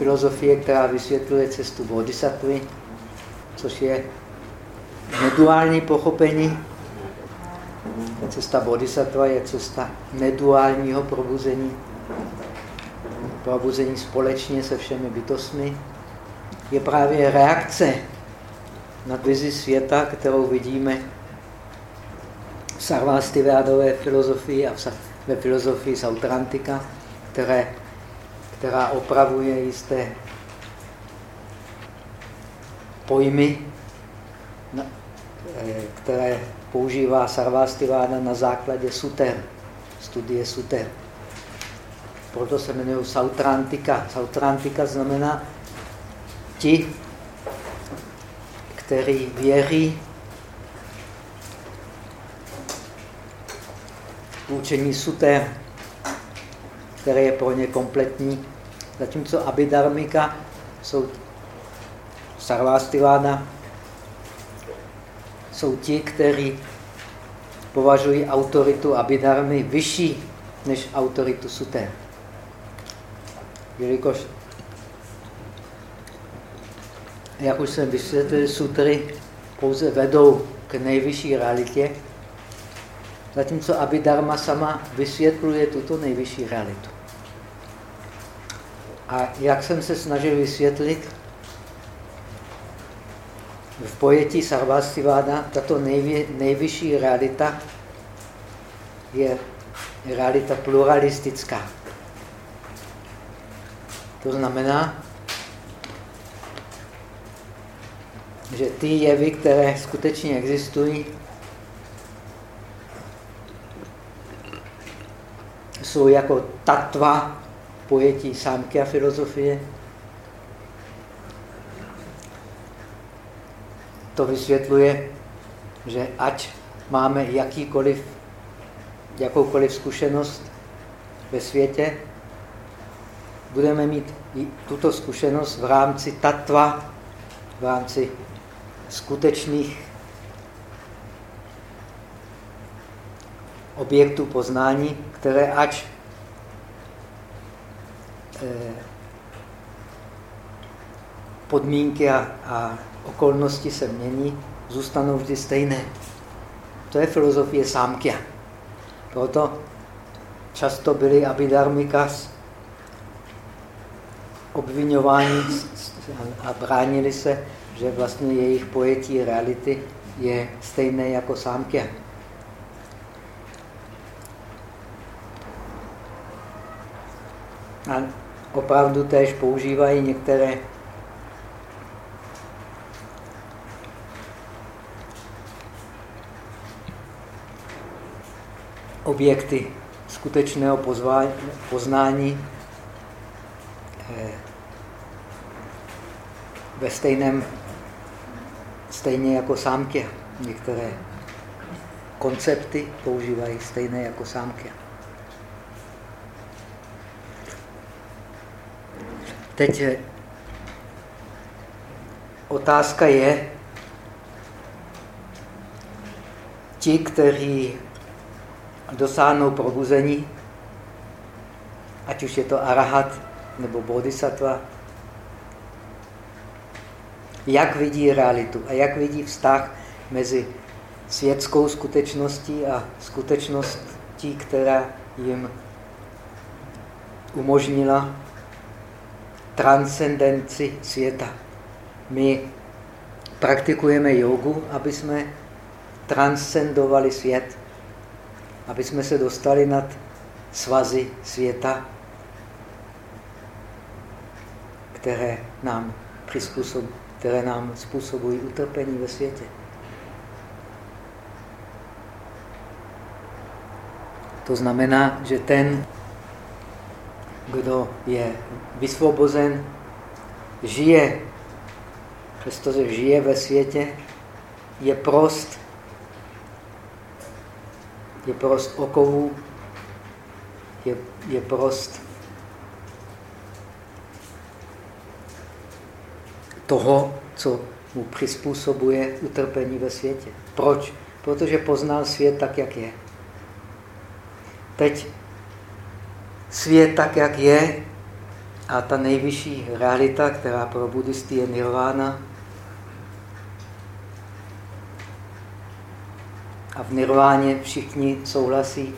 filozofie, která vysvětluje cestu bodhisattvy, což je neduální pochopení. Cesta bodhisattva je cesta neduálního probuzení, probuzení společně se všemi bytostmi. Je právě reakce na vizi světa, kterou vidíme v sarvastivádové filozofii a ve filozofii Sautrantika, které, která opravuje jisté pojmy, eh, které používá Sarvastivána na základě suter, studie suter. Proto se jmenují Sautrantika. Sautrantika znamená ti, kteří věří v učení suter, které je pro ně kompletní. Zatímco Abhidharmika jsou Sarvastivána, jsou ti, kteří považují autoritu Abhidharmy vyšší než autoritu suté. Jelikož, jak už jsem vysvětlil, sutry pouze vedou k nejvyšší realitě, zatímco Abhidharma sama vysvětluje tuto nejvyšší realitu. A jak jsem se snažil vysvětlit, v pojetí Sarvastiváda tato nejvě, nejvyšší realita je realita pluralistická. To znamená, že ty jevy, které skutečně existují, jsou jako tatva pojetí sámky a filozofie, to vysvětluje, že ať máme jakýkoliv, jakoukoliv zkušenost ve světě, budeme mít tuto zkušenost v rámci tatva, v rámci skutečných objektů poznání, které ač podmínky a, a okolnosti se mění, zůstanou vždy stejné. To je filozofie sámkia. Proto často byli abhidharmikas obvinováni a bránili se, že vlastně jejich pojetí reality je stejné jako sámkia. A opravdu též používají některé objekty skutečného poznání eh, ve stejném, stejně jako sámky. Některé koncepty používají stejné jako sámky. Teď otázka je, ti, kteří dosáhnou probuzení, ať už je to arahat nebo bodhisattva, jak vidí realitu a jak vidí vztah mezi světskou skutečností a skutečností, která jim umožnila transcendenci světa. My praktikujeme jogu, aby jsme transcendovali svět aby jsme se dostali nad svazy světa, které nám, které nám způsobují utrpení ve světě. To znamená, že ten, kdo je vysvobozen, žije, přestože žije ve světě, je prost je prost okovů, je, je prost toho, co mu přizpůsobuje utrpení ve světě. Proč? Protože poznal svět tak, jak je. Teď svět tak, jak je, A ta nejvyšší realita, která pro buddhisty je nirvána, a v nirváně všichni souhlasí.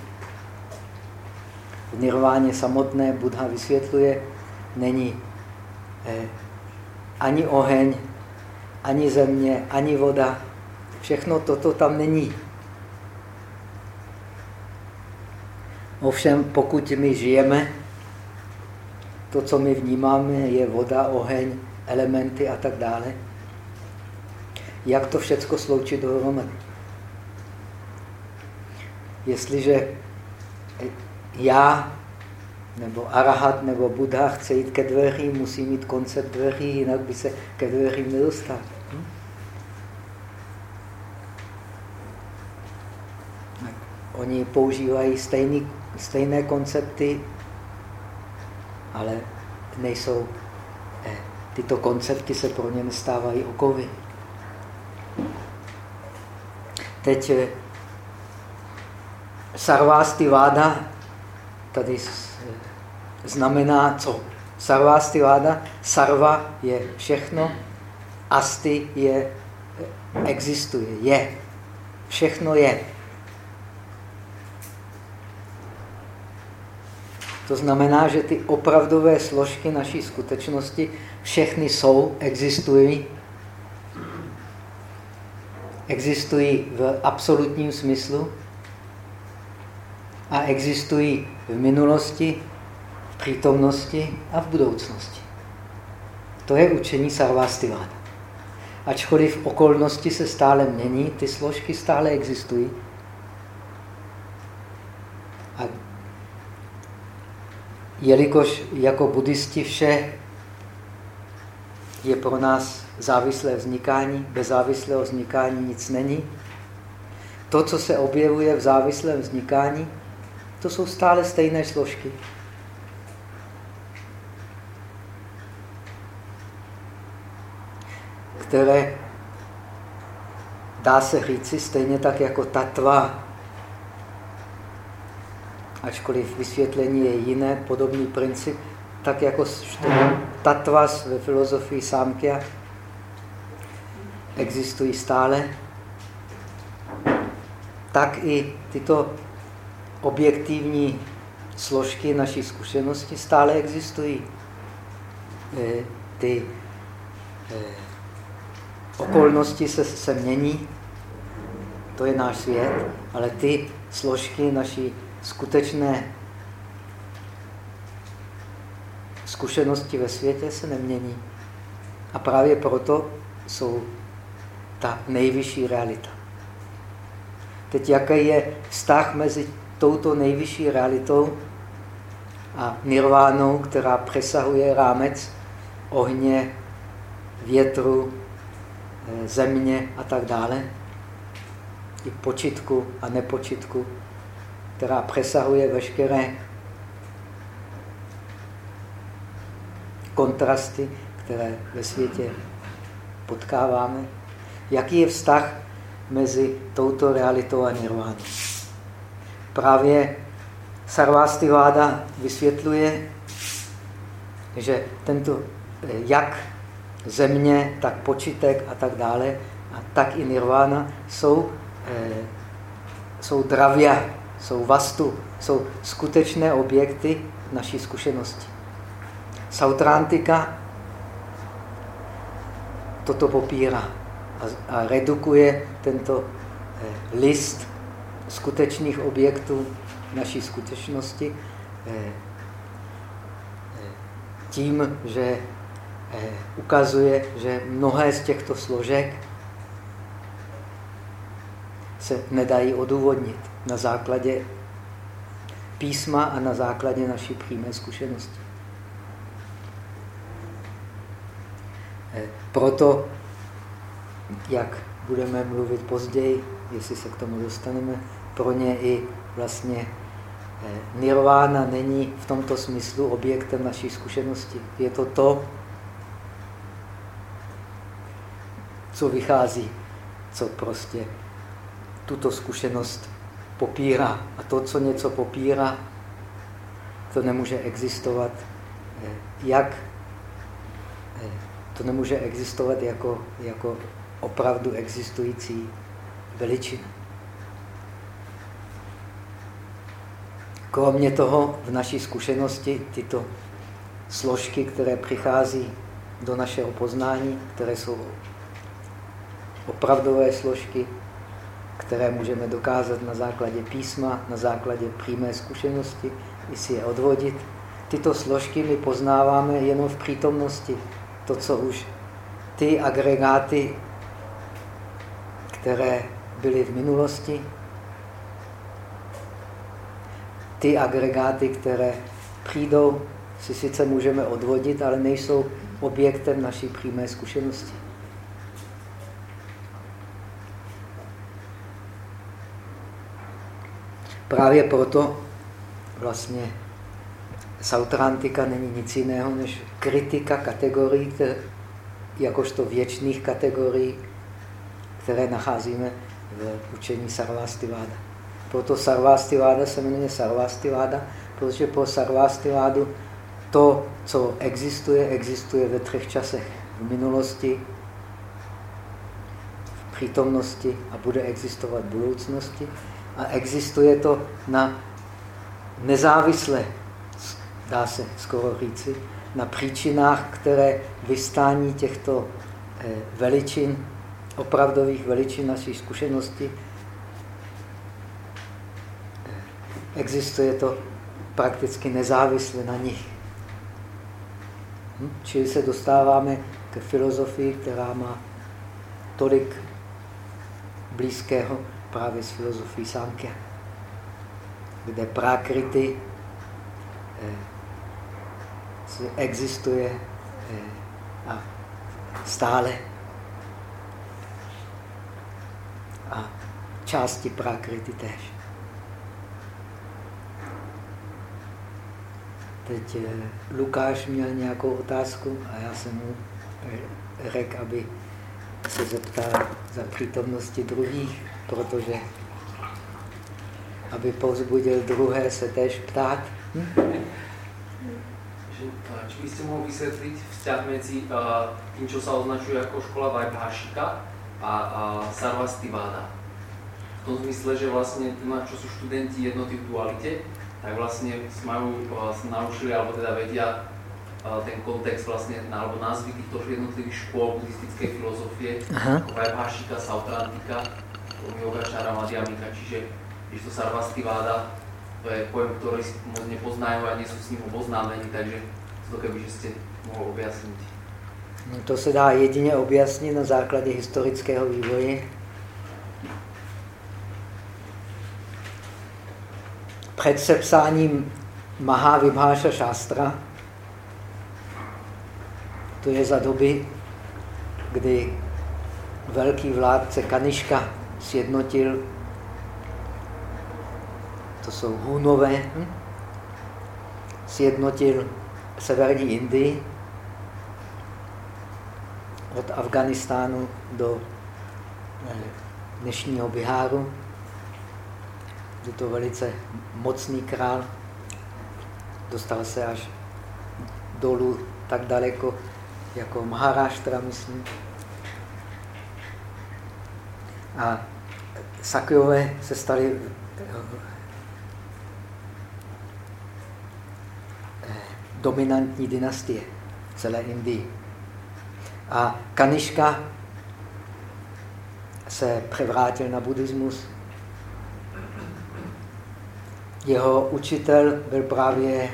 V nirváně samotné Buddha vysvětluje, není eh, ani oheň, ani země, ani voda. Všechno toto tam není. Ovšem, pokud my žijeme, to, co my vnímáme, je voda, oheň, elementy a tak dále. Jak to všechno sloučit dohromady? Jestliže já nebo arahat nebo Buddha chce jít ke dveřím, musí mít koncept dveří, jinak by se ke dveřím nedostal. Hm? Oni používají stejný, stejné koncepty, ale nejsou, eh, tyto koncepty se pro ně nestávají okovy. Teď eh, Sarvásty váda tady znamená co? Sarvásty váda, sarva je všechno, asti je, existuje, je. Všechno je. To znamená, že ty opravdové složky naší skutečnosti všechny jsou, existují. Existují v absolutním smyslu a existují v minulosti, v přítomnosti a v budoucnosti. To je učení Sarvastiváda. Ačkoliv okolnosti se stále mění, ty složky stále existují. Jelikož jako buddhisti vše je pro nás závislé vznikání, bez závislého vznikání nic není, to, co se objevuje v závislém vznikání, to jsou stále stejné složky. Které dá se říci stejně tak jako tatva, ačkoliv vysvětlení je jiné, podobný princip, tak jako tatvas ve filozofii Samkhya existují stále, tak i tyto objektivní složky naší zkušenosti stále existují. Eh, ty eh, okolnosti se, se mění, to je náš svět, ale ty složky naší skutečné zkušenosti ve světě se nemění. A právě proto jsou ta nejvyšší realita. Teď jaký je vztah mezi touto nejvyšší realitou a nirvánou, která přesahuje rámec ohně, větru, eh, země a tak dále, i počitku a nepočitku, která přesahuje veškeré kontrasty, které ve světě potkáváme. Jaký je vztah mezi touto realitou a nirvánou? právě Sarvastiváda vysvětluje, že tento, eh, jak země, tak počítek a tak dále, a tak i nirvana jsou, eh, jsou dravia, jsou vastu, jsou skutečné objekty naší zkušenosti. Sautrantika toto popírá a, a redukuje tento eh, list skutečných objektů naší skutečnosti eh, eh, tím, že ukazuje, že mnohé z těchto složek se nedají odůvodnit na základě písma a na základě naší přímé zkušenosti. Proto, jak budeme mluvit později, jestli se k tomu dostaneme, pro ně i vlastně eh, nirvána není v tomto smyslu objektem naší zkušenosti. Je to to, co vychází, co prostě tuto zkušenost popírá. A to, co něco popírá, to nemůže existovat eh, jak eh, to nemůže existovat jako, jako opravdu existující veličina. Kromě toho v naší zkušenosti tyto složky, které přichází do našeho poznání, které jsou opravdové složky, které můžeme dokázat na základě písma, na základě přímé zkušenosti, i si je odvodit. Tyto složky my poznáváme jenom v přítomnosti. To, co už ty agregáty, které byly v minulosti, ty agregáty, které přijdou, si sice můžeme odvodit, ale nejsou objektem naší přímé zkušenosti. Právě proto vlastně Sautrantika není nic jiného než kritika kategorií, jakožto věčných kategorií, které nacházíme v učení Sarvastiváda. Proto Sarvastiváda se jmenuje Sarvastiváda, protože po Sarvastivádu to, co existuje, existuje ve třech časech. V minulosti, v přítomnosti a bude existovat v budoucnosti. A existuje to na nezávisle, dá se skoro říci, na příčinách, které vystání těchto eh, veličin, opravdových veličin naší zkušenosti. Eh, existuje to prakticky nezávisle na nich. Hm? Čili se dostáváme k filozofii, která má tolik blízkého právě s filozofií Sánkya, kde prakrity eh, existuje eh, a stále a části prakrity též. Teď eh, Lukáš měl nějakou otázku a já jsem mu řekl, aby se zeptal za přítomnosti druhých, protože aby povzbudil druhé se též ptát. Hm? Či by ste mohli vysvetliť vzťah medzi uh, tým, čo sa označuje ako škola Vajbhášika a, a Sarvastiváda? V tom zmysle, že vlastne, čo sú študenti jednoty v dualite, tak vlastne majú, naučili, alebo teda vedia ten kontext vlastne, alebo názvy týchto jednotlivých škôl buddhistickej filozofie, Vajbhášika, Sautrantika, Yogačara, Madhyamika, čiže když to Sarvastiváda, to je pojem, ktorý moc nepoznajú a nie sú s ním oboznámení, takže to keby, že ste mohol objasniť. No to se dá jedině objasnit na základě historického vývoje. před sepsáním Mahavibháša šástra, to je za doby, kdy velký vládce Kaniška sjednotil, to jsou Hunové, hm? sjednotil severní Indii od Afganistánu do eh, dnešního Biháru je to velice mocný král, dostal se až dolů tak daleko jako Maharashtra, myslím. A Sakyové se stali eh, dominantní dynastie v celé Indii. A Kaniška se převrátil na buddhismus jeho učitel byl právě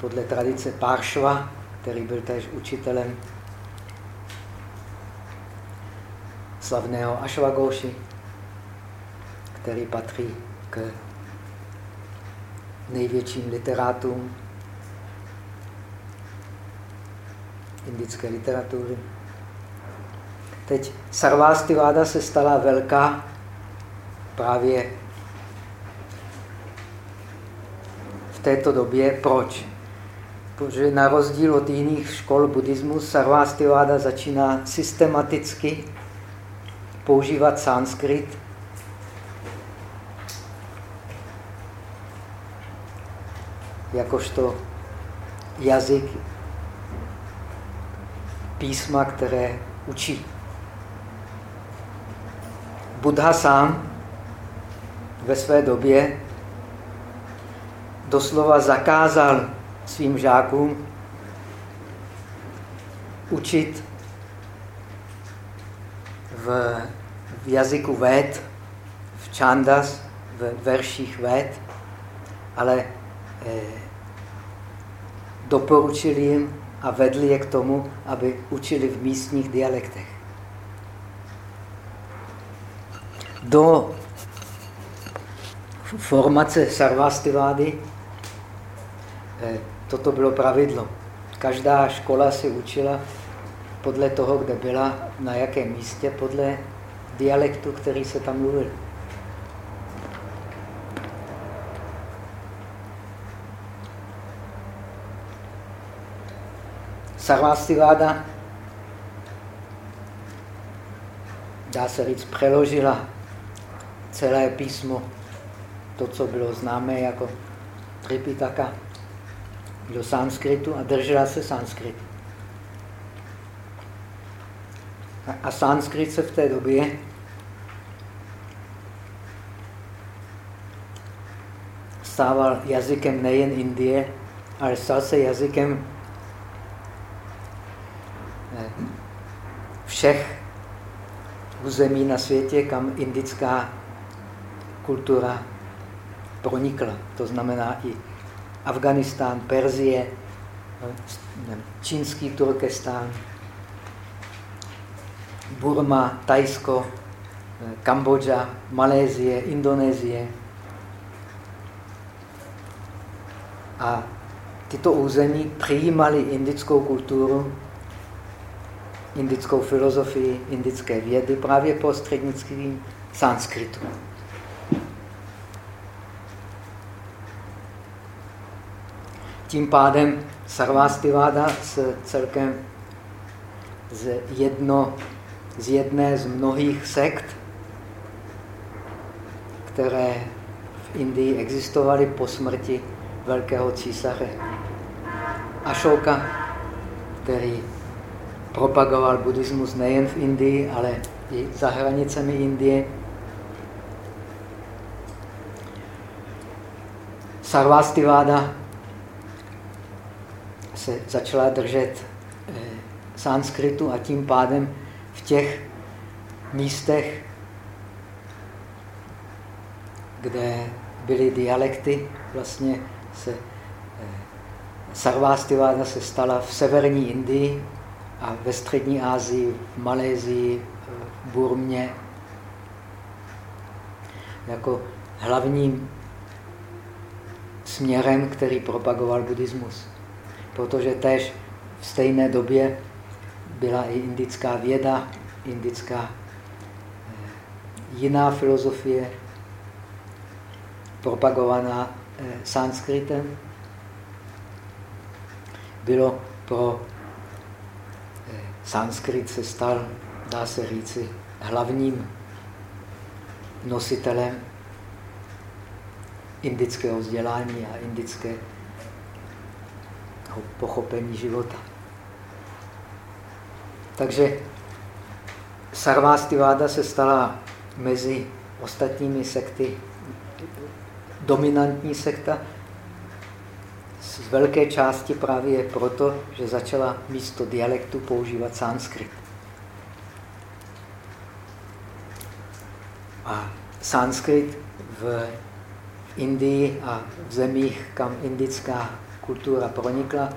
podle tradice Páršva, který byl též učitelem slavného Ashwagoši, který patří k největším literátům indické literatury. Teď Sarvastiváda se stala velká právě této době. Proč? Protože na rozdíl od jiných škol buddhismu Sarvastiváda začíná systematicky používat sanskrit jakožto jazyk písma, které učí. Buddha sám ve své době doslova zakázal svým žákům učit v, v jazyku Véd, v čandas, v verších Véd, ale eh, doporučil jim a vedli je k tomu, aby učili v místních dialektech. Do formace Sarvastivády eh, toto bylo pravidlo. Každá škola si učila podle toho, kde byla, na jakém místě, podle dialektu, který se tam mluvil. Sarvastiváda, dá se říct, přeložila celé písmo, to, co bylo známé jako Tripitaka, do sanskritu a držela se sanskritu. A sanskrit se v té době stával jazykem nejen Indie, ale stal se jazykem eh, všech území na světě, kam indická kultura pronikla. To znamená i Afganistán, Perzie, eh, čínský Turkestán, Burma, Tajsko, eh, Kambodža, Malézie, Indonésie. A tyto území přijímali indickou kulturu, indickou filozofii, indické vědy právě prostřednictvím sanskritu. Tím pádem Sarvastiváda s celkem z jedno z jedné z mnohých sekt, které v Indii existovaly po smrti velkého císaře Ashoka, který propagoval buddhismus nejen v Indii, ale i za hranicemi Indie. Sarvastiváda se začala držet eh, sanskritu a tím pádem v těch místech, kde byly dialekty, vlastně se eh, Sarvástiváda se stala v severní Indii a ve střední Asii, v Malézii, v Burmě jako hlavním směrem, který propagoval buddhismus. Protože tež v stejné době byla i indická věda, indická eh, jiná filozofie, propagovaná eh, sanskritem, bylo pro eh, sanskrit se stal, dá se říci, hlavním nositelem indického vzdělání a indického pochopení života. Takže Sarvástiváda se stala mezi ostatními sekty dominantní sekta z velké části právě proto, že začala místo dialektu používat sanskrit. A sanskrit v Indii a v zemích, kam indická kultura pronikla,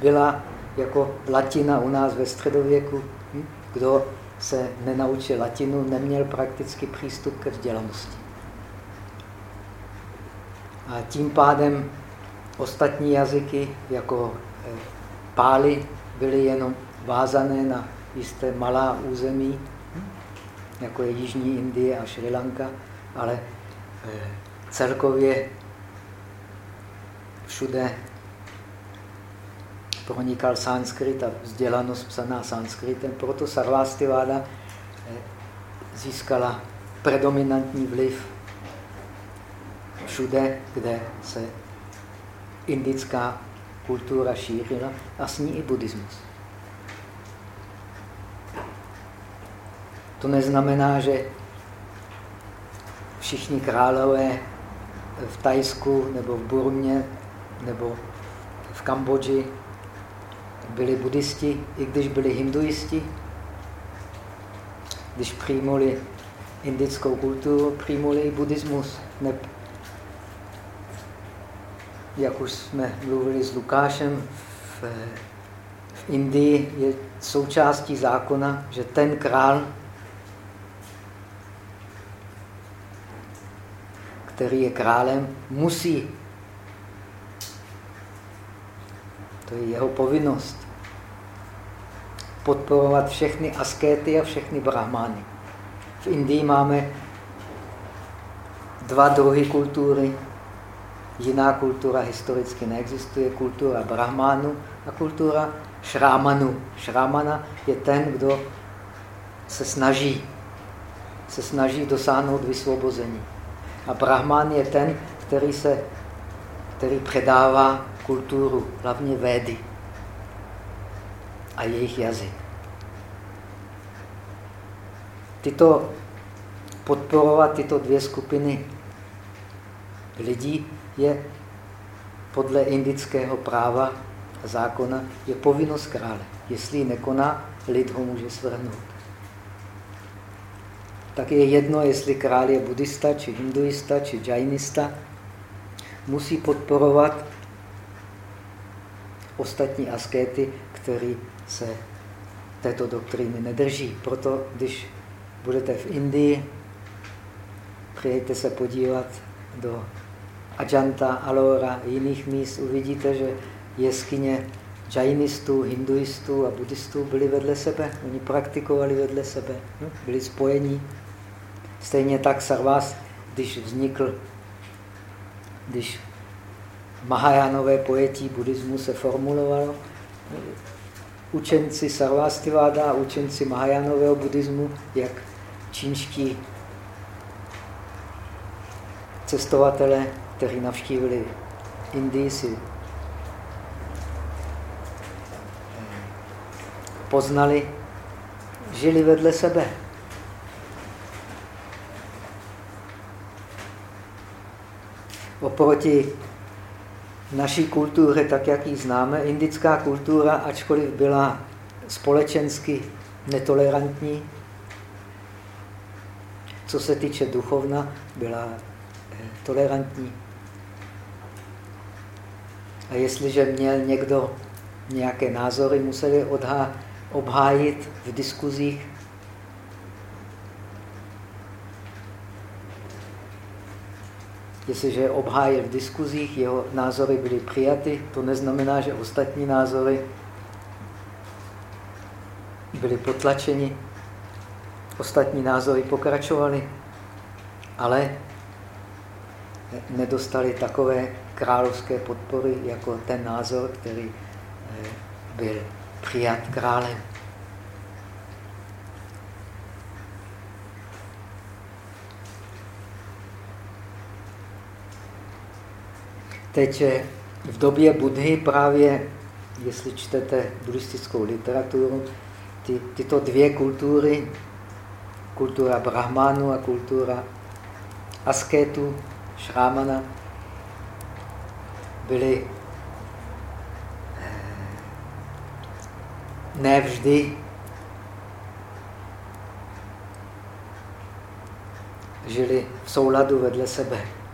byla jako latina u nás ve středověku. Hm? Kdo se nenaučil latinu, neměl prakticky přístup ke vzdělanosti. A tím pádem ostatní jazyky, jako eh, pály, byly jenom vázané na jisté malá území, hm? jako je Jižní Indie a Sri Lanka, ale eh, celkově všude pronikal sanskrit a vzdělanost psaná sanskritem. Proto Sarvastiváda eh, získala predominantní vliv všude, kde se indická kultura šířila a s ní i buddhismus. To neznamená, že všichni králové v Tajsku nebo v Burmě nebo v Kambodži byli buddhisti, i když byli hinduisti. Když přijmuli indickou kulturu, přijmuli i buddhismus. Ne, jak už jsme mluvili s Lukášem, v, v Indii je součástí zákona, že ten král, který je králem, musí. To je jeho povinnost. Podporovat všechny askéty a všechny brahmány. V Indii máme dva druhy kultury. Jiná kultura historicky neexistuje. Kultura brahmánu a kultura šrámanu. Šrámana je ten, kdo se snaží, se snaží dosáhnout vysvobození. A Brahman je ten, který, se, který předává kulturu, hlavně védy a jejich jazyk. Tyto, podporovat tyto dvě skupiny lidí je podle indického práva a zákona je povinnost krále. Jestli ji nekoná, lid ho může svrhnout tak je jedno, jestli král je buddhista, či hinduista, či džajnista, musí podporovat ostatní askéty, který se této doktríny nedrží. Proto, když budete v Indii, přijďte se podívat do Ajanta, Alora a jiných míst, uvidíte, že jeskyně džajnistů, hinduistů a buddhistů byly vedle sebe. Oni praktikovali vedle sebe, no, byli spojení. Stejně tak Sarvas, když vznikl, když Mahajánové pojetí buddhismu se formulovalo, učenci Sarvastiváda a učenci Mahajánového buddhismu, jak čínští cestovatelé, kteří navštívili Indii, si poznali, žili vedle sebe. oproti naší kultuře, tak jak ji známe, indická kultura, ačkoliv byla společensky netolerantní, co se týče duchovna, byla eh, tolerantní. A jestliže měl někdo nějaké názory, museli obhájit v diskuzích Jestliže obhájil v diskuzích, jeho názory byly přijaty, to neznamená, že ostatní názory byly potlačeni, ostatní názory pokračovaly, ale nedostali takové královské podpory jako ten názor, který eh, byl přijat králem. Teď v době Budhy právě, jestli čtete buddhistickou literaturu, ty, tyto dvě kultury, kultura brahmánu a kultura askétu, šrámana, byly eh, nevždy žili v souladu vedle sebe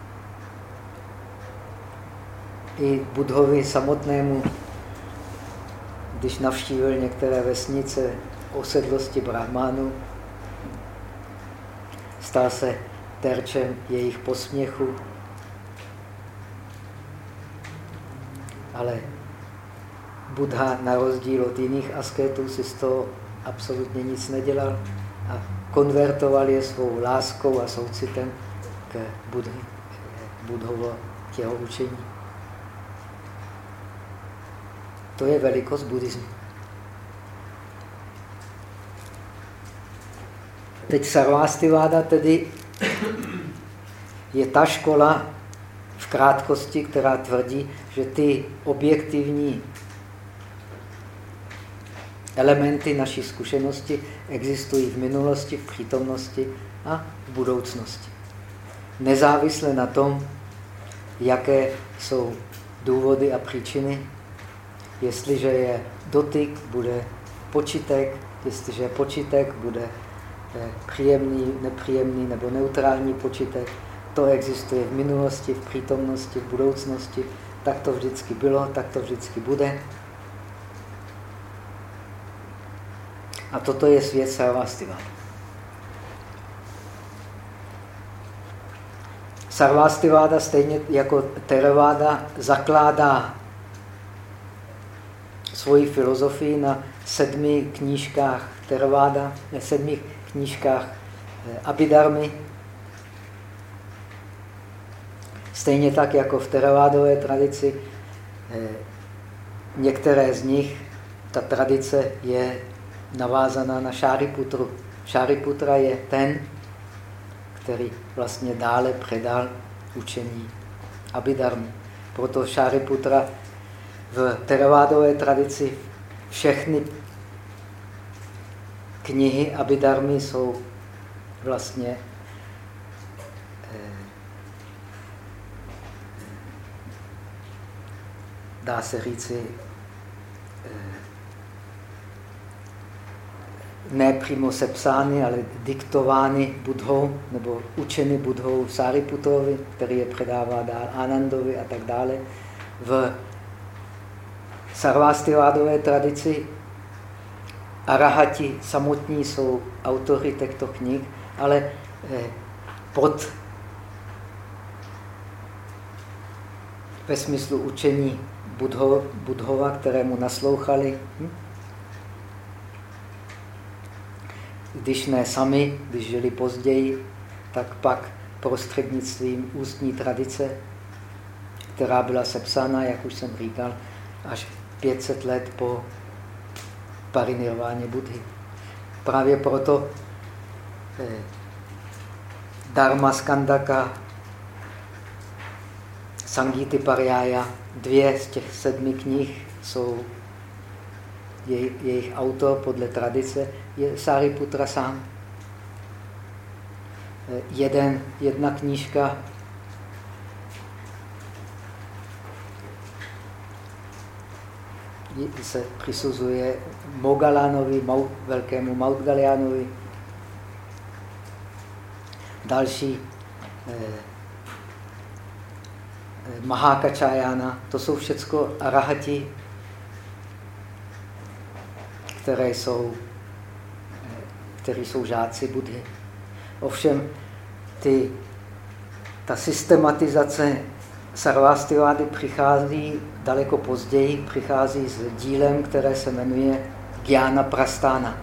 i Budhovi samotnému, když navštívil některé vesnice osedlosti Brahmánu, stal se terčem jejich posměchu. Ale Buddha, na rozdíl od jiných asketů, si z toho absolutně nic nedělal a konvertoval je svou láskou a soucitem k Budhovo těho učení. To je velikost buddhismu. Teď Sarvastiváda tedy je ta škola, v krátkosti, která tvrdí, že ty objektivní elementy naší zkušenosti existují v minulosti, v přítomnosti a v budoucnosti. Nezávisle na tom, jaké jsou důvody a příčiny. Jestliže je dotyk, bude počítek, jestliže je počítek, bude eh, příjemný, nepříjemný nebo neutrální počítek. To existuje v minulosti, v přítomnosti, v budoucnosti. Tak to vždycky bylo, tak to vždycky bude. A toto je svět Sarvastiváda. Sarvastiváda stejně jako Theravada zakládá svoji filozofii na sedmi knížkách Theravada, ne sedmi knížkách eh, Abhidharmy. Stejně tak jako v Theravádové tradici, eh, některé z nich, ta tradice je navázaná na Šáriputru. Šáriputra je ten, který vlastně dále předal učení Abhidharmy. Proto Šáriputra v teravádové tradici všechny knihy Abhidharmy jsou vlastně eh, dá se říci ne přímo sepsány, ale diktovány Budhou, nebo učeny Budhou Sariputovi, který je předává dál Anandovi a tak dále. V sarvástivádové tradici arahati samotní jsou autory těchto knih, ale eh, pod ve smyslu učení Budho, Budhova, kterému naslouchali, hm? když ne sami, když žili později, tak pak prostřednictvím ústní tradice, která byla sepsána, jak už jsem říkal, až 500 let po parinirváně Budhy. Právě proto eh, Dharma Skandaka, Sangiti Paryaya, dvě z těch sedmi knih jsou jej, jejich autor podle tradice je Sariputra sám. Eh, jeden, jedna knížka se přisuzuje Mogalanovi, velkému Mautgalianovi. Další eh, eh Mahákačájána, to jsou všechno arahati, které jsou, které jsou žáci Budhy. Ovšem, ty, ta systematizace Sarvastivády přichází daleko později, přichází s dílem, které se jmenuje Gyana Prastána.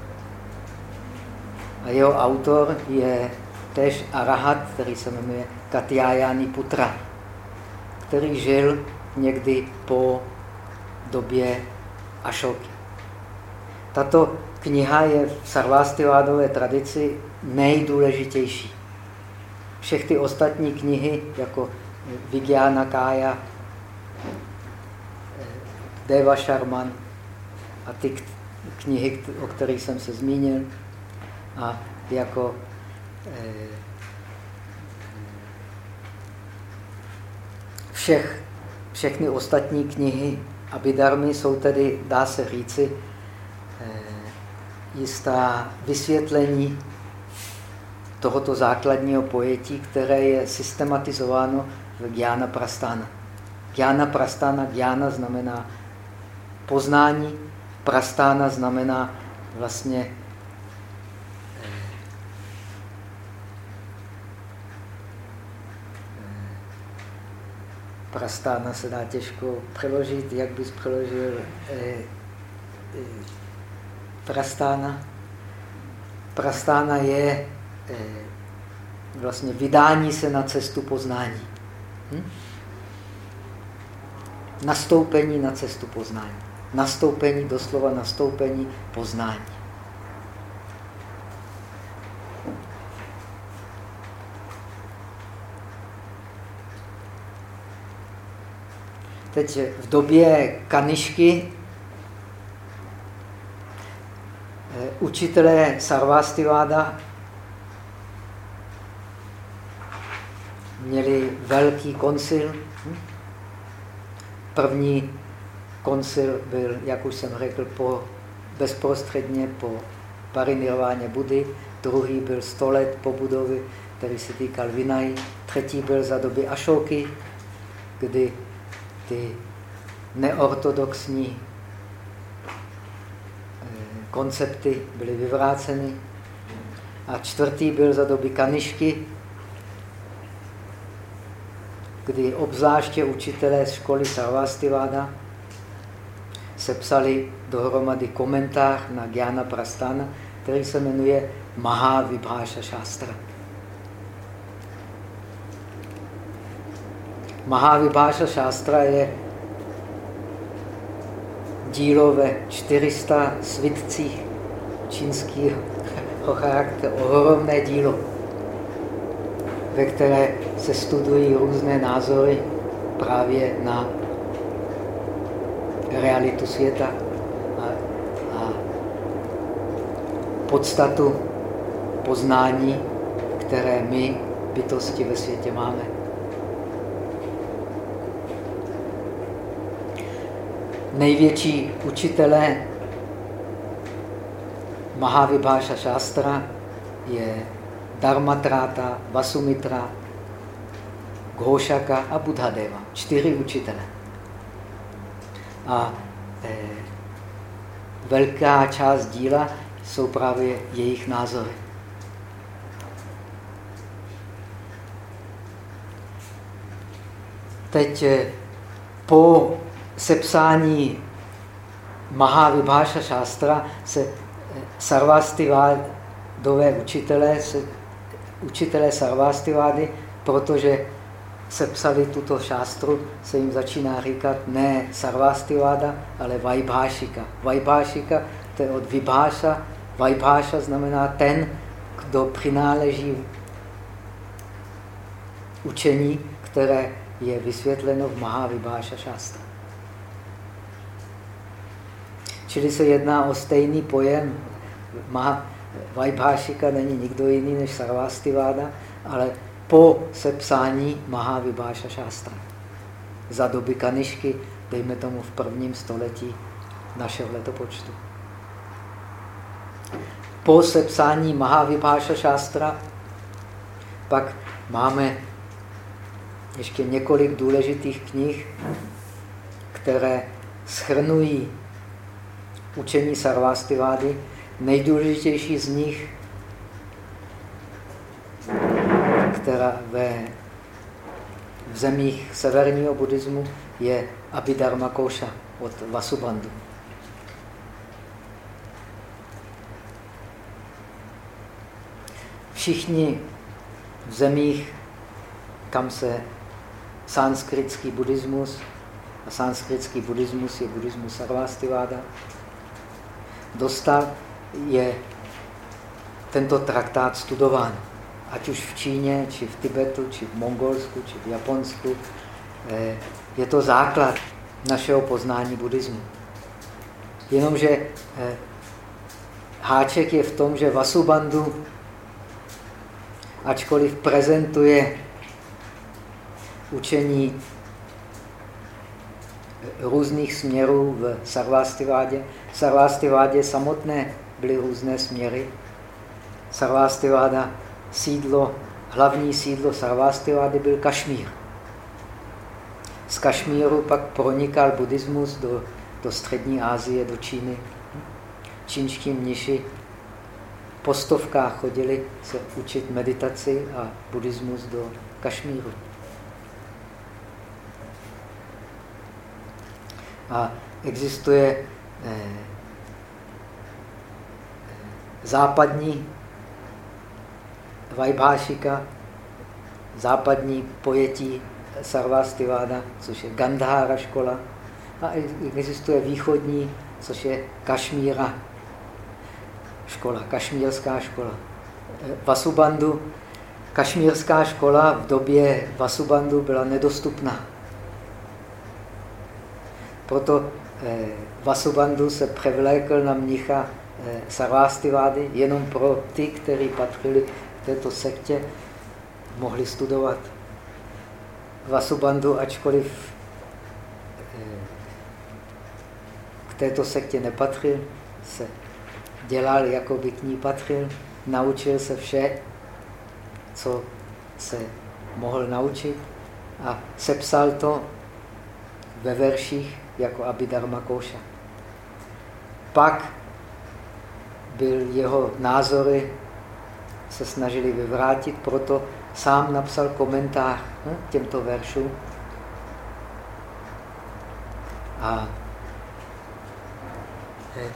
A jeho autor je tež arahat, který se jmenuje Katyayani Putra, který žil někdy po době Ašoky. Tato kniha je v sarvástivádové tradici nejdůležitější. Všechny ostatní knihy, jako Vigyana Kája, Deva Sharman a ty knihy, o kterých jsem se zmínil, a jako eh, všech, všechny ostatní knihy Abhidharmy jsou tedy, dá se říci, jistá vysvětlení tohoto základního pojetí, které je systematizováno v Gyana Prastána. Gyana Prastána, Gyana znamená poznání, Prastána znamená vlastně eh, Prastána se dá těžko přeložit, jak bys přeložil eh, eh, prastána. Prastána je eh, vlastně vydání se na cestu poznání. Hm? Nastoupení na cestu poznání. Nastoupení, doslova nastoupení poznání. Teď v době kanišky eh, učitelé Sarvastiváda měli velký koncil. První koncil byl, jak už jsem řekl, po, bezprostředně po parinirváně Budy, druhý byl 100 let po budově, který se týkal Vinay, třetí byl za doby Ašoky, kdy ty neortodoxní eh, koncepty byly vyvráceny. A čtvrtý byl za doby Kanišky, kdy obzvláště učitelé z školy Sarvastiváda sepsali dohromady komentář na Gyana Prastana, který se jmenuje Mahavibháša Shastra. Mahavibháša Shastra je dílo ve 400 svitcích čínského charakteru, ohromné dílo, ve které se studují různé názory právě na realitu světa a, a podstatu poznání, které my, bytosti ve světě, máme. Největší učitelé Mahavibháša Šástra je Dharmatrata, Vasumitra, Ghoshaka a Buddhadeva. Čtyři učitele. A e, velká část díla jsou právě jejich názory. Teď e, po sepsání Mahavibháša šástra se e, sarvastivádové učitelé, se, učitelé sarvastivády, protože sepsali tuto šástru, se jim začíná říkat ne Sarvastiváda, ale Vajbhášika. Vajbhášika to je od Vibháša. Vajbháša znamená ten, kdo přináleží učení, které je vysvětleno v Mahavibháša šástra. Čili se jedná o stejný pojem. Vajbhášika není nikdo jiný než Sarvastiváda, ale po sepsání Mahavibáša šástra. Za doby Kanišky, dejme tomu v prvním století našeho letopočtu. Po sepsání Mahavibáša šástra pak máme ještě několik důležitých knih, které schrnují učení Sarvastivády. Nejdůležitější z nich která ve, v zemích severního buddhismu je Abhidharma Koša od Vasubandhu. Všichni v zemích, kam se sanskritský buddhismus, a sanskritský buddhismus je buddhismus Sarvastiváda, dostal, je tento traktát studován ať už v Číně, či v Tibetu, či v Mongolsku, či v Japonsku. Eh, je to základ našeho poznání buddhismu. Jenomže eh, háček je v tom, že Vasubandhu, ačkoliv prezentuje učení různých směrů v Sarvastivádě. V Sarvastivádě samotné byly různé směry. Sarvastiváda sídlo, hlavní sídlo Sarvastivády byl Kašmír. Z Kašmíru pak pronikal buddhismus do, do střední Asie, do Číny. Čínští mniši po stovkách chodili se učit meditaci a buddhismus do Kašmíru. A existuje eh, eh západní Vajbhášika, západní pojetí Sarvastiváda, což je Gandhára škola. A existuje východní, což je Kašmíra škola, kašmírská škola. Vasubandhu, kašmírská škola v době Vasubandu byla nedostupná. proto eh, Vasubandhu se převlékl na mnicha eh, Sarvastivády jenom pro ty, kteří patřili této sektě, mohli studovat. Vasubandhu, ačkoliv eh, k této sektě nepatřil, se dělal, jako by k ní patřil, naučil se vše, co se mohl naučit a sepsal to ve verších jako Abhidharma Koša. Pak byl jeho názory se snažili vyvrátit, proto sám napsal komentář hm, těmto veršům. A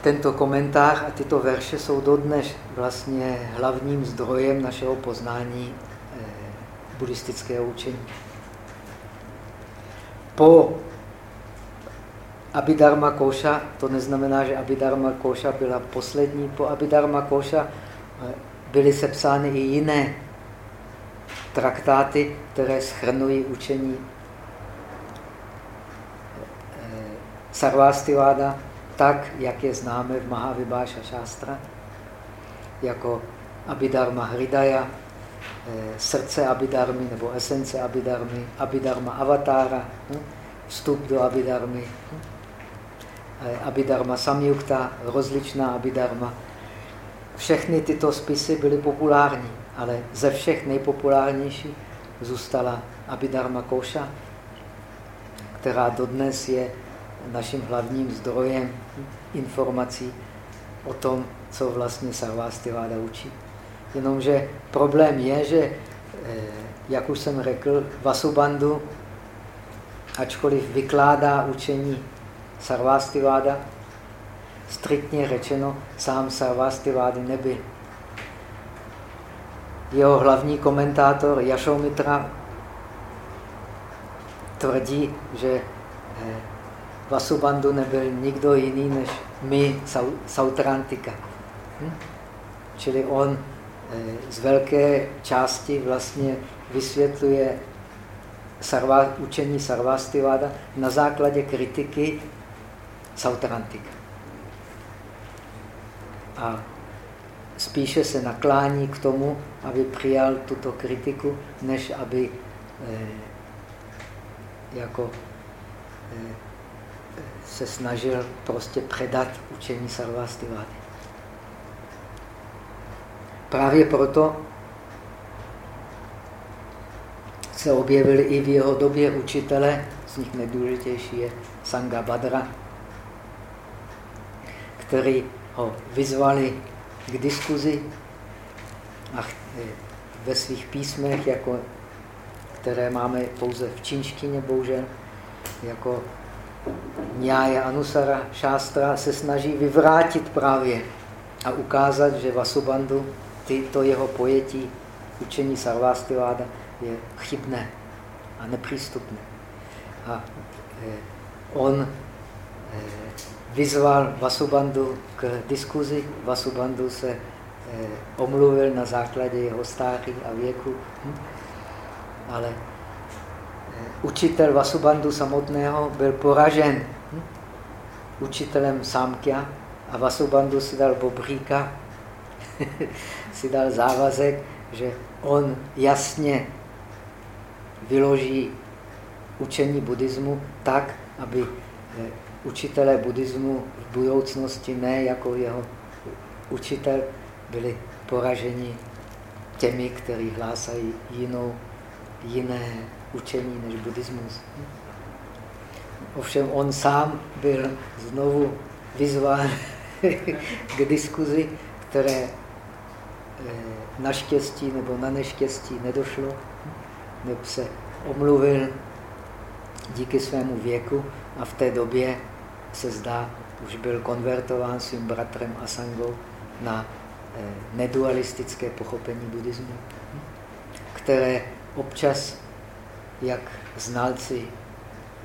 tento komentář a tyto verše jsou dodnes vlastně hlavním zdrojem našeho poznání eh, buddhistického učení. Po Abhidharma Koša, to neznamená, že Abhidharma Koša byla poslední, po Abhidharma Koša eh, byly sepsány i jiné traktáty, které schrnují učení eh, Sarvastiváda, tak, jak je známe v Mahavibáša Šástra, jako Abhidharma Hridaya, eh, srdce Abhidharmy nebo esence Abhidharmy, Abhidharma Avatára, hm, vstup do Abhidharmy, hm, eh, Abhidharma Samyukta, rozličná Abhidharma. Všechny tyto spisy byly populární, ale ze všech nejpopulárnější zůstala Abhidharma Koša, která dodnes je naším hlavním zdrojem informací o tom, co vlastně Sarvastivada učí. Jenomže problém je, že, eh, jak už jsem řekl, Vasubandhu, ačkoliv vykládá učení Sarvastiváda, striktně řečeno, sám Sarvastivády nebyl. Jeho hlavní komentátor Yashomitra tvrdí, že eh, Vasubandhu nebyl nikdo jiný než my, Sautrantika. Hm? Čili on eh, z velké části vlastně vysvětluje sarva, učení Sarvastivada na základě kritiky Sautrantika. A spíše se naklání k tomu, aby přijal tuto kritiku, než aby eh, jako eh, se snažil prostě předat učení Sarvastivády. Právě proto se objevili i v jeho době učitele, z nich nejdůležitější je Sangha Badra, který ho vyzvali k diskuzi a ve svých písmech, jako, které máme pouze v čínštině, bohužel, jako Nyaya Anusara Šástra se snaží vyvrátit právě a ukázat, že Vasubandhu, to jeho pojetí učení Sarvastiváda je chybné a nepřístupné. A eh, on eh, vyzval Vasubandhu k diskuzi. Vasubandhu se eh, omluvil na základě jeho stáří a věku, hm? ale učitel Vasubandhu samotného byl poražen hm? učitelem Samkya a Vasubandhu si dal bobříka, si dal závazek, že on jasně vyloží učení buddhismu tak, aby eh, učitelé buddhismu v budoucnosti ne jako jeho učitel byli poraženi těmi, kteří hlásají jinou, jiné učení než buddhismus. Ovšem on sám byl znovu vyzván k diskuzi, které eh, naštěstí nebo na neštěstí nedošlo, nebo se omluvil díky svému věku a v té době se zdá, už byl konvertován svým bratrem Asangou na eh, nedualistické pochopení buddhismu, které občas jak znalci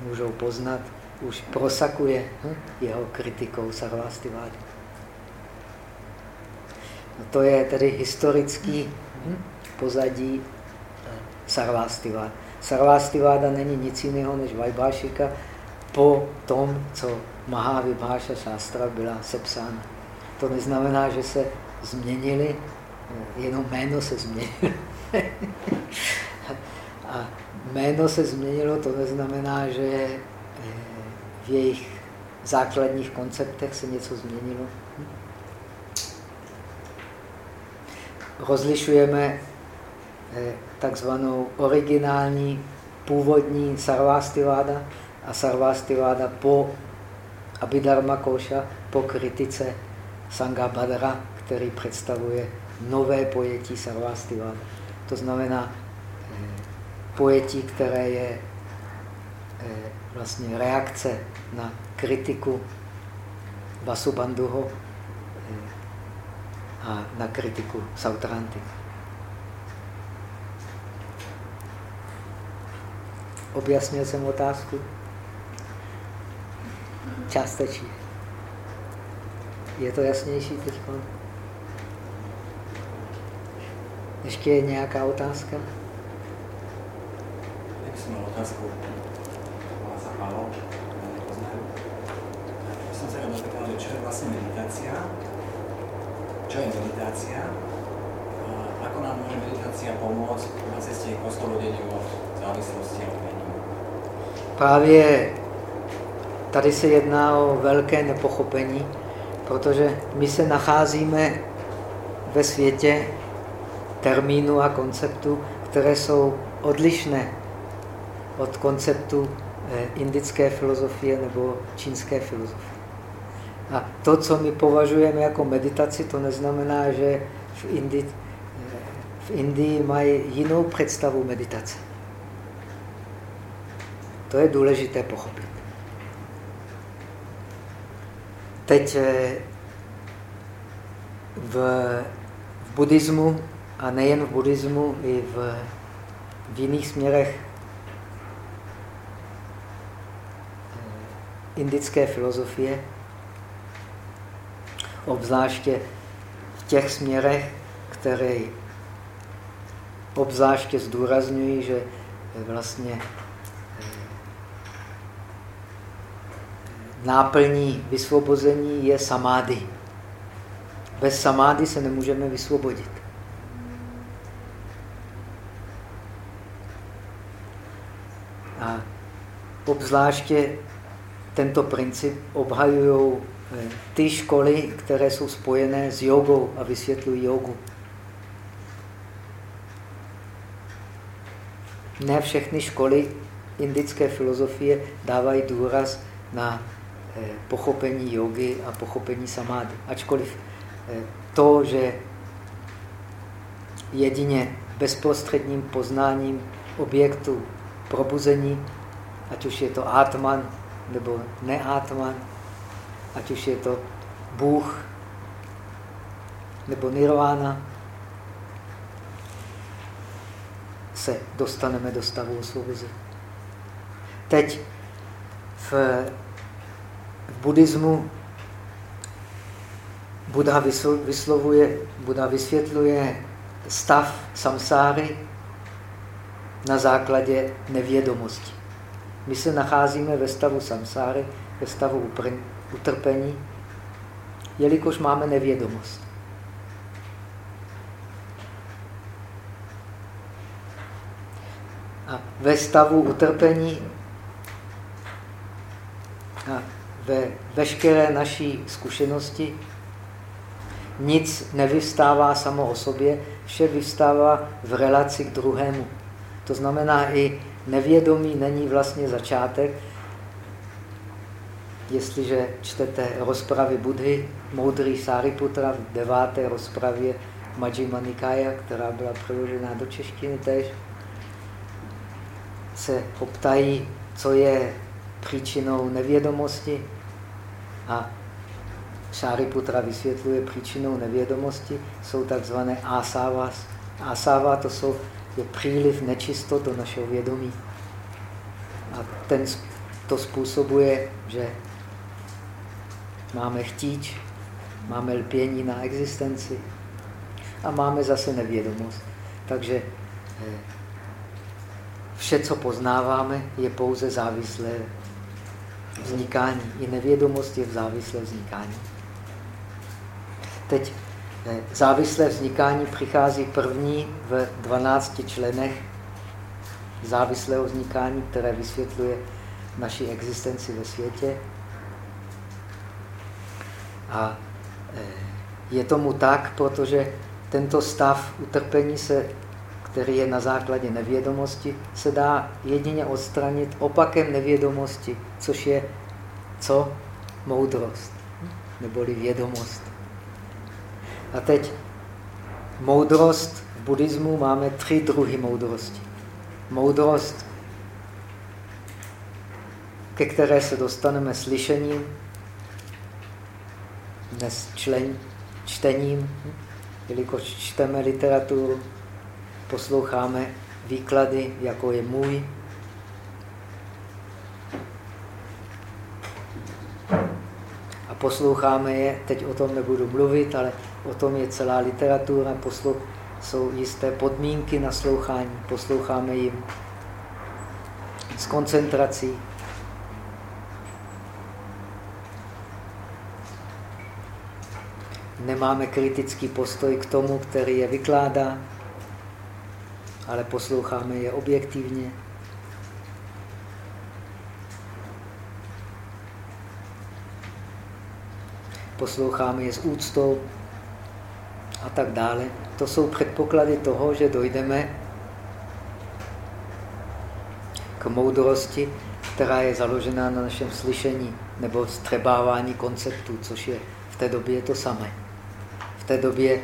můžou poznat, už prosakuje hm, jeho kritikou Sarvastivády. No to je tedy historický hm, pozadí eh, Sarvastiváda. Sarvastiváda není nic jiného než Vajbášika, po tom, co Mahavibháša šástra byla sepsána. To neznamená, že se změnili, jenom jméno se změnilo. A jméno se změnilo, to neznamená, že eh, v jejich základních konceptech se něco změnilo. Rozlišujeme eh, takzvanou originální, původní sarvástiváda a sarvástiváda po Abhidharma Koša, po kritice Sangha Badara, který představuje nové pojetí sarvástiváda. To znamená eh, pojetí, které je eh, vlastně reakce na kritiku Vasubandhuho eh, a na kritiku Sautranty. Objasnil jsem otázku? Částečně. Je to jasnější teď? Ještě je nějaká otázka? Jak jsem měl otázku, vás zapálil, nepoznajú. Ja som sa jenom pýtal, že čo je vlastne meditácia? Čo je meditácia? A ako nám môže meditácia pomôcť na ceste k od závislosti a umení? Právě tady se jedná o velké nepochopení, protože my se nacházíme ve světě termínu a konceptu, které jsou odlišné od konceptu eh, indické filozofie nebo čínské filozofie. A to, co my považujeme jako meditaci, to neznamená, že v Indii, eh, v Indii mají jinou představu meditace. To je důležité pochopit. Teď eh, v, v buddhismu, a nejen v buddhismu, i v, v jiných směrech eh, indické filozofie, obzvláště v těch směrech, které obzvláště zdůrazňují, že vlastně náplní vysvobození je samády. Bez samády se nemůžeme vysvobodit. A obzvláště tento princip obhajují eh, ty školy, které jsou spojené s jogou a vysvětlují jogu. Ne všechny školy indické filozofie dávají důraz na pochopení jogy a pochopení samády. Ačkoliv eh, to, že jedině bezprostředním poznáním objektu probuzení, ať už je to Atman nebo neátman, ať už je to Bůh nebo Nirvana, se dostaneme do stavu osvobození. Teď v v buddhismu Buddha vyslovuje, Buddha vysvětluje stav samsáry na základě nevědomosti. My se nacházíme ve stavu samsáry, ve stavu utrpení, jelikož máme nevědomost. A ve stavu utrpení a ve veškeré naší zkušenosti nic nevystává samo o sobě, vše vystává v relaci k druhému. To znamená, i nevědomí není vlastně začátek. Jestliže čtete rozpravy Budhy, moudrý Sariputra v deváté rozpravě Majjima Nikaya, která byla přeložena do češtiny tež, se poptají, co je příčinou nevědomosti a Šáriputra vysvětluje příčinou nevědomosti, jsou takzvané asávas. Asáva to jsou je příliv nečistot do našeho vědomí. A ten to způsobuje, že máme chtíč, máme lpění na existenci a máme zase nevědomost. Takže eh, vše, co poznáváme, je pouze závislé vznikání. I nevědomost je v závislé vznikání. Teď eh, závislé vznikání přichází první v 12 členech závislého vznikání, které vysvětluje naši existenci ve světě. A eh, je tomu tak, protože tento stav utrpení, se, který je na základě nevědomosti, se dá jedině odstranit opakem nevědomosti, což je co? Moudrost, neboli vědomost. A teď moudrost v buddhismu máme tři druhy moudrosti. Moudrost, ke které se dostaneme slyšením, dnes člen, čtením, jelikož čteme literaturu, posloucháme výklady, jako je můj. A posloucháme je, teď o tom nebudu mluvit, ale o tom je celá literatura, poslou, jsou jisté podmínky naslouchání, posloucháme jim s koncentrací, nemáme kritický postoj k tomu, který je vykládá, ale posloucháme je objektivně. Posloucháme je s úctou a tak dále. To jsou předpoklady toho, že dojdeme k moudrosti, která je založená na našem slyšení nebo střebávání konceptů, což je v té době to samé té době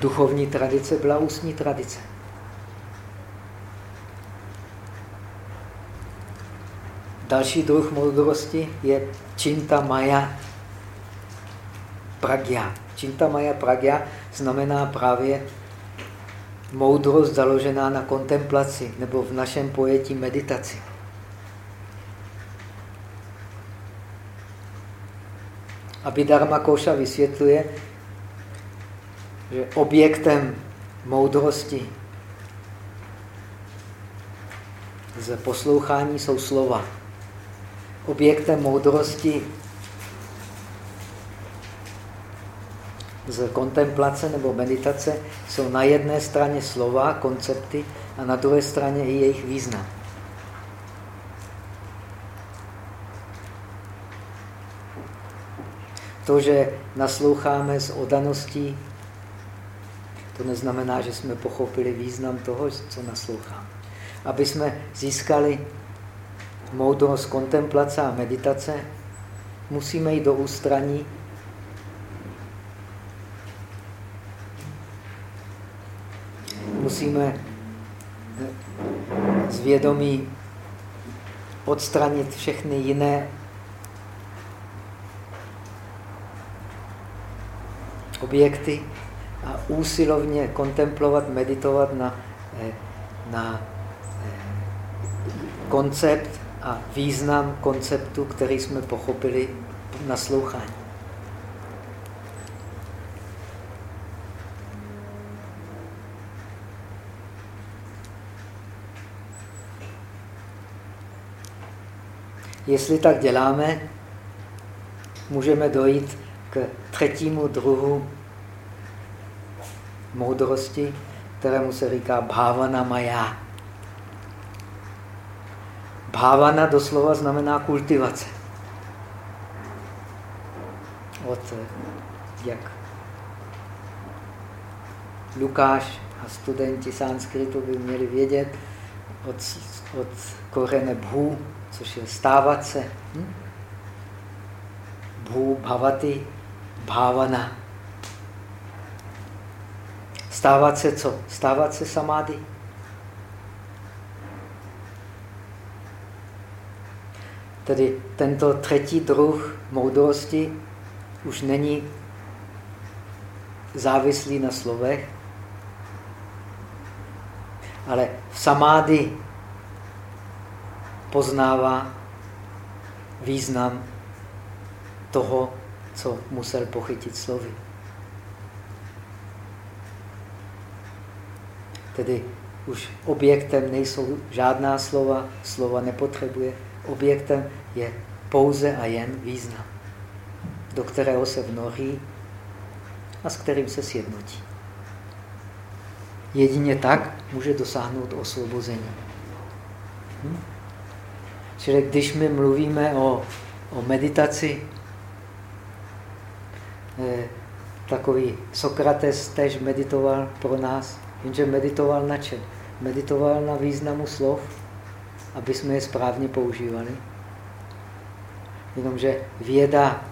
duchovní tradice byla ústní tradice. Další druh moudrosti je Chinta Maya Pragya. Chinta Maya Pragya znamená právě moudrost založená na kontemplaci nebo v našem pojetí meditaci. Abhidharma Koša vysvětluje, že objektem moudrosti z poslouchání jsou slova. Objektem moudrosti z kontemplace nebo meditace jsou na jedné straně slova, koncepty a na druhé straně i jejich význam. To, že nasloucháme s odaností to neznamená, že jsme pochopili význam toho, co nasloucháme. Aby jsme získali moudrost kontemplace a meditace, musíme jít do ústraní. Musíme z vědomí odstranit všechny jiné. Objekty a úsilovně kontemplovat, meditovat na, eh, na eh, koncept a význam konceptu, který jsme pochopili na slouchání. Jestli tak děláme, můžeme dojít k třetímu druhu moudrosti, kterému se říká bhavana maja. Bhavana doslova znamená kultivace. Od, jak Lukáš a studenti sanskritu by měli vědět, od, od korene bhu, což je stávat se. Hm? Bhu, bhavati, bhavana. Stávat se co? Stávat se samády. Tedy tento třetí druh moudrosti už není závislý na slovech, ale v samády poznává význam toho, co musel pochytit slovy. Tedy už objektem nejsou žádná slova, slova nepotřebuje, objektem je pouze a jen význam, do kterého se vnoří a s kterým se sjednotí. Jedině tak může dosáhnout osvobození. Hm? Čili když my mluvíme o, o meditaci, eh, takový Sokrates tež meditoval pro nás, jenže meditoval na čem? Meditoval na významu slov, aby jsme je správně používali. Jenomže věda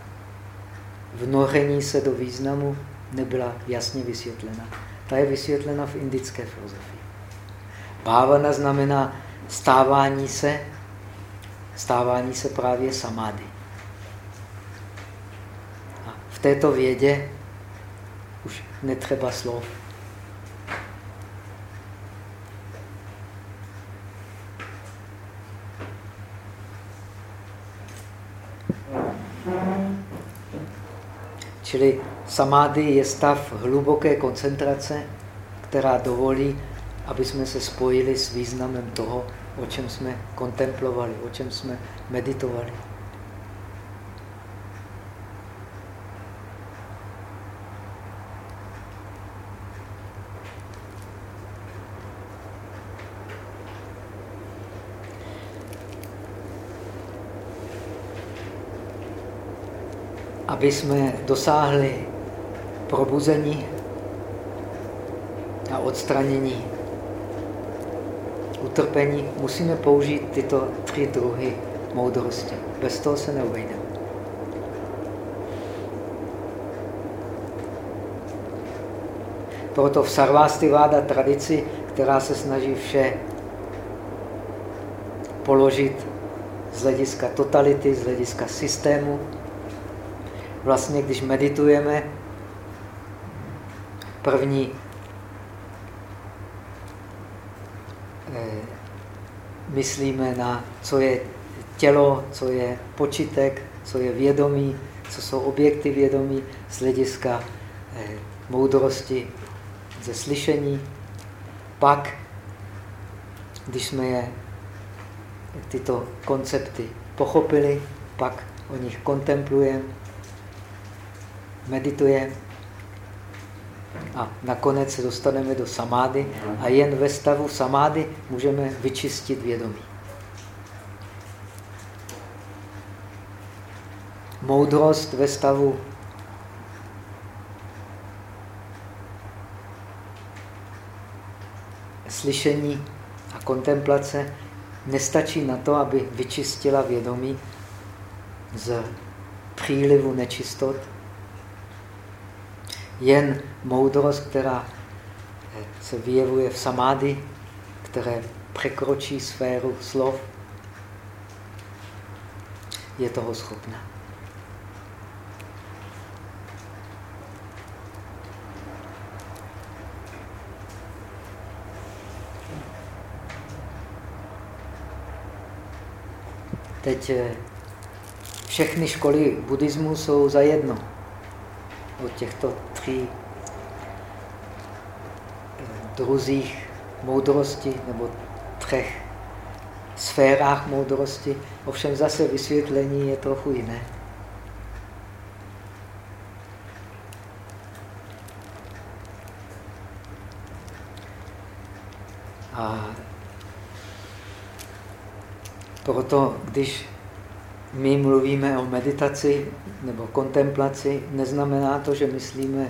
vnoření se do významu nebyla jasně vysvětlena. Ta je vysvětlena v indické filozofii. Bhavana znamená stávání se, stávání se právě samády. A v této vědě už netřeba slov. Čili samády je stav hluboké koncentrace, která dovolí, aby jsme se spojili s významem toho, o čem jsme kontemplovali, o čem jsme meditovali. Aby jsme dosáhli probuzení a odstranění utrpení, musíme použít tyto tři druhy moudrosti. Bez toho se neuvejdeme. Proto v Sarvastiváda tradici, která se snaží vše položit z hlediska totality, z hlediska systému, vlastně, když meditujeme, první eh, myslíme na, co je tělo, co je počítek, co je vědomí, co jsou objekty vědomí z hlediska eh, moudrosti ze slyšení. Pak, když jsme je tyto koncepty pochopili, pak o nich kontemplujeme, meditujeme a nakonec se dostaneme do samády a jen ve stavu samády můžeme vyčistit vědomí. Moudrost ve stavu slyšení a kontemplace nestačí na to, aby vyčistila vědomí z přílivu nečistot, jen moudrost, která eh, se vyjevuje v samády, které překročí sféru slov, je toho schopná. Teď eh, všechny školy buddhismu jsou za jedno o těchto tří eh, druzích moudrosti nebo třech sférách moudrosti. Ovšem zase vysvětlení je trochu jiné. A proto, když my mluvíme o meditaci nebo kontemplaci, neznamená to, že myslíme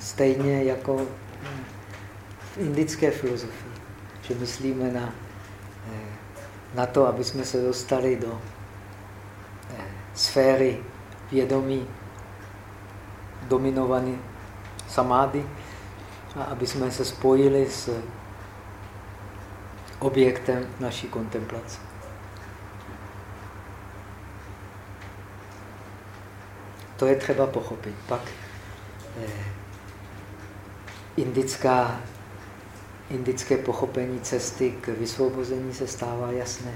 stejně jako v indické filozofii. Že myslíme na, eh, na to, aby jsme se dostali do eh, sféry vědomí dominované samády a aby jsme se spojili s objektem naší kontemplace. To je třeba pochopit. Pak eh, indická, indické pochopení cesty k vysvobození se stává jasné.